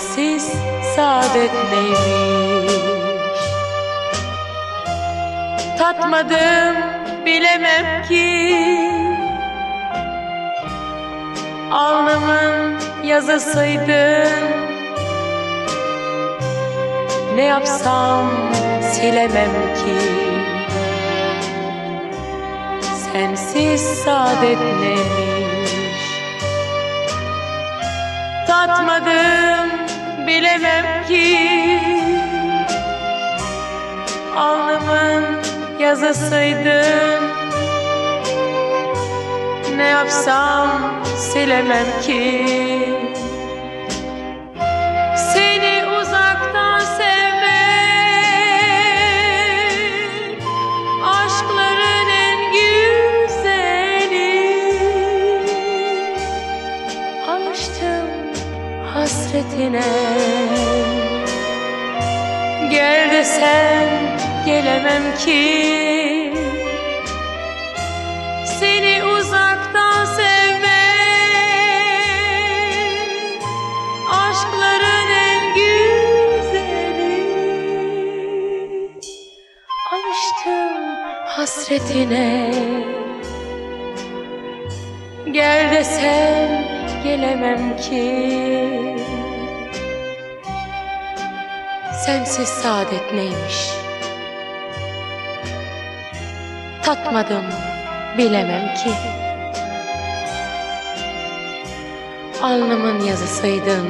sensiz saadet neymiş? Tatmadım bilemem ki. Alnımın yazısıydın. Ne yapsam silemem ki. Sensiz saadet neymiş? Tatmadım bilemem ki Alnımın yazısıydın Ne yapsam silemem ki hasretine Gel desen gelemem ki. Seni uzaktan sevmek Aşkların en güzeli. Alıştım hasretine. Gel desen gelemem ki Sensiz saadet neymiş? Tatmadım bilemem ki. Alnımın yazısıydın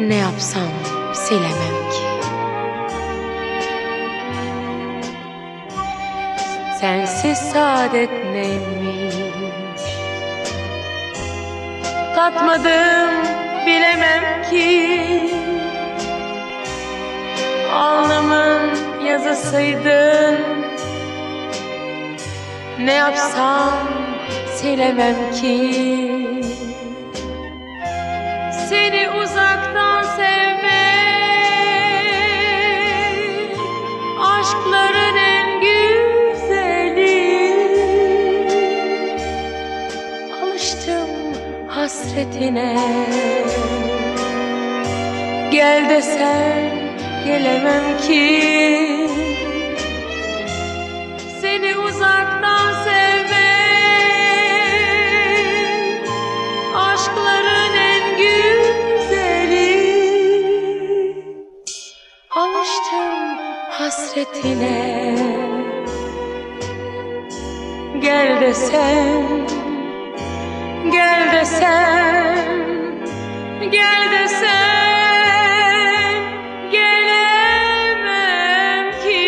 Ne yapsam silemem ki. Sensiz saadet neymiş? Tatmadım bilemem ki. Alnımın yazısıydın. Ne yapsam silemem ki hasretine. Gel desen gelemem ki. Seni uzaktan sevmek Aşkların en güzeli. Alıştım hasretine. Gel desen Gel desen Gel desem gelemem ki.